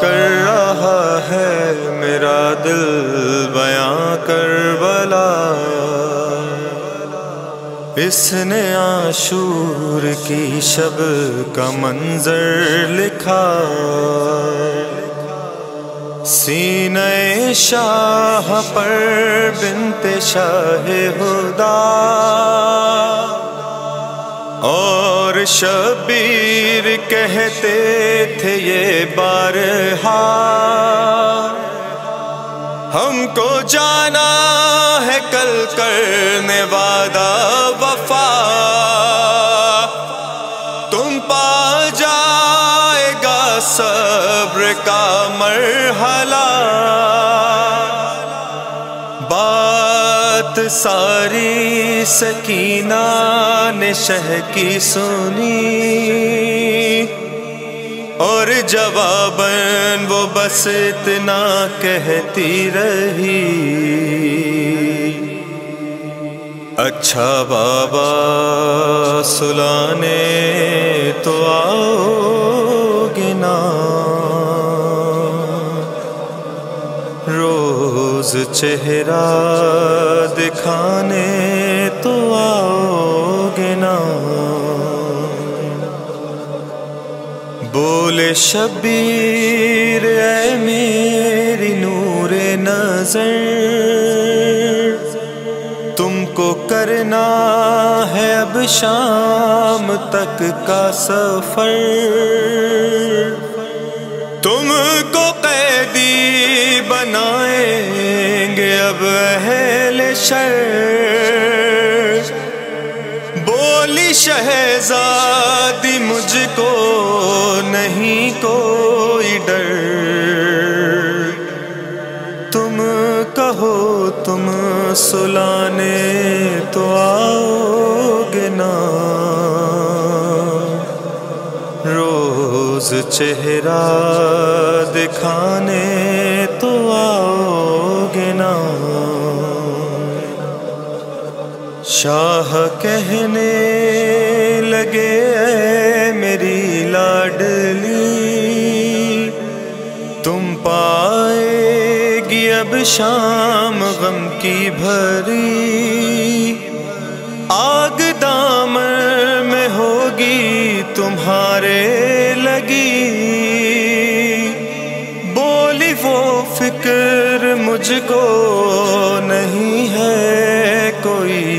کر رہا ہے میرا دل بیاں کر بلا اس نے آشور کی شب کا منظر لکھا۔ سینے شاہ پر بنت شاہ ہدا۔ اور شبیر کہتے تھے یہ بارہا۔ ہم کو جانا ہے کل کرنے وعدہ وفا۔ تم پا جائے گا صبر کا مرحلہ۔ بات ساری سکینہ نے شہ کی سنی اور جواباً وہ بس اتنا کہتی رہی۔ اچھا بابا، سلانے تو آؤ گنا روز چہرہ دکھانے تو آؤ گنا بولے شبیر، اے میری نور نظر۔ تم کو کرنا ہے اب شام تک کا سفر۔ تم کو قیدی بنائیں گے اب اہل شر بولی شہزادی مجھ کو نہیں کوئی ڈر۔ تم کہو تم سلانے تو آؤ گے نا۔ روز چہرہ دکھانے شاہ کہنے لگے، اے میری لاڈلی، تم پائے گی اب شام غم کی بھری، آگ دام میں ہوگی تمہارے لگی، بولی وہ فکر مجھ کو نہیں ہے کوئی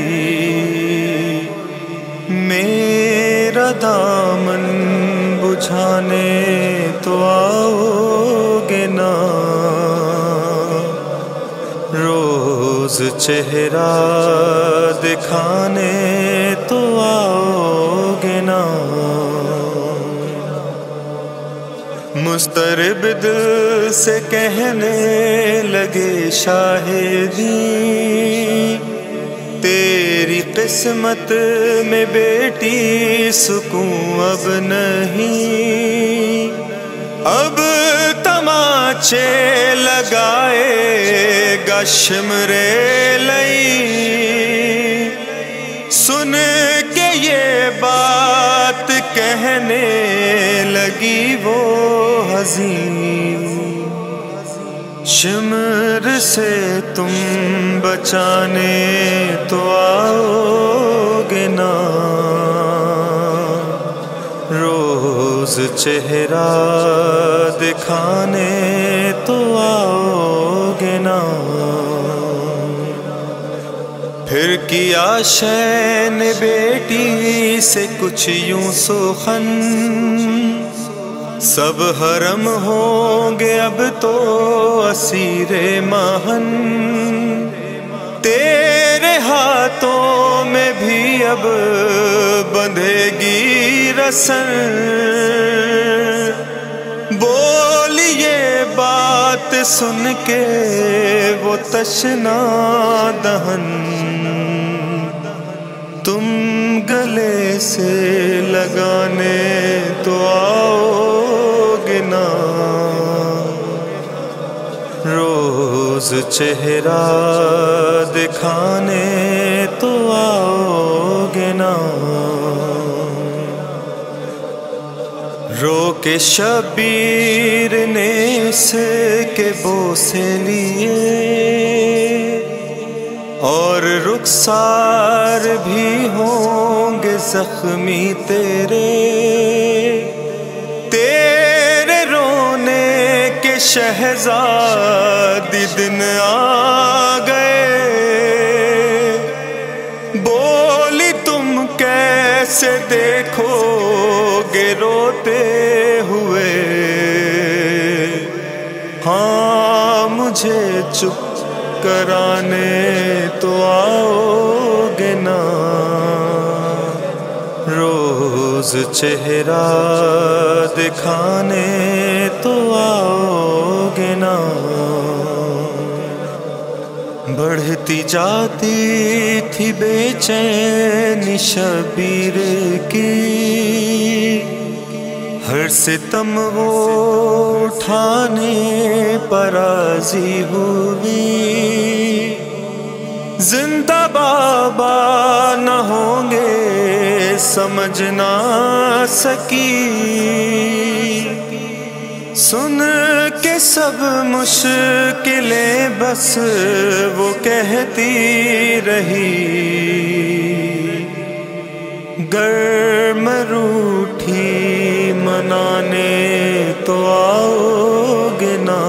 دامن بجھانے تو آؤ گے نا۔ روز چہرہ دکھانے تو آؤ گے نا۔ مسترب دل سے کہنے لگے شاہدی قسمت میں بیٹی سکون اب نہیں۔ اب تماچے لگائے گا شمرے لئی۔ سن کے یہ بات کہنے لگی وہ حزین۔ شمر سے تم بچانے تو آؤ گے نا۔ روز چہرہ دکھانے تو آؤ گے نا۔ پھر کیا شین بیٹی سے کچھ یوں سخن سب حرم ہوں گے اب تو اسیر مہن۔ تیرے ہاتھوں میں بھی اب بندھے گی رسن۔ بولیے بات سن کے وہ تشنا دہن۔ تم گلے سے لگانے تو آؤ۔ روز چہرہ دکھانے تو آؤ گے نا۔ رو کے شبیر نے اس کے بوسے لیے اور رخسار بھی ہوں گے زخمی تیرے۔ شہزاد دن آ گئے۔ بولی تم کیسے دیکھو گے روتے ہوئے۔ ہاں مجھے چپ کرانے تو آؤ گے نا۔ روز چہرہ دکھانے تو آؤ گے نا۔ بڑھتی جاتی تھی بے چین شبیر کی۔ ہر ستم وہ اٹھانے پرازی ہوئی۔ زندہ بابا نہ ہوں گے۔ سمجھ نہ سکی۔ سن کے سب مشکلیں بس وہ کہتی رہی۔ گرم روٹھی منانے تو آؤ گے نا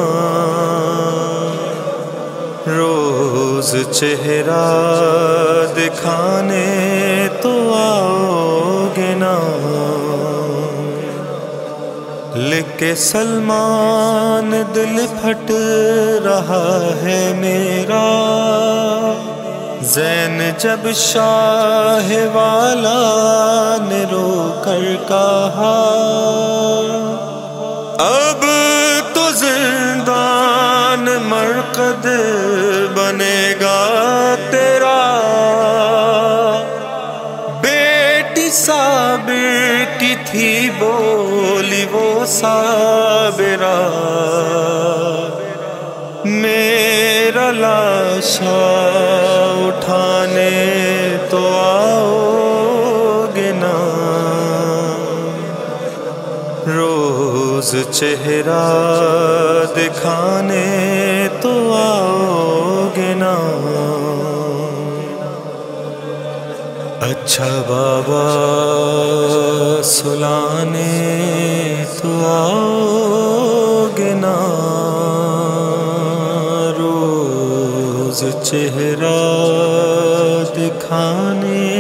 روز چہرہ دکھانے لکھ کے سلمان دل پھٹ رہا ہے میرا۔ زین جب شاہ والا نے رو کر کہا، اب تو زندان مرکد بنے گا بولی وہ صابرہ، میرا لاشا اٹھانے تو آؤ گے نا۔ روز چہرہ دکھانے تو آؤ گے اچھا بابا سلانے تو آگ نا روز چہرہ دکھانے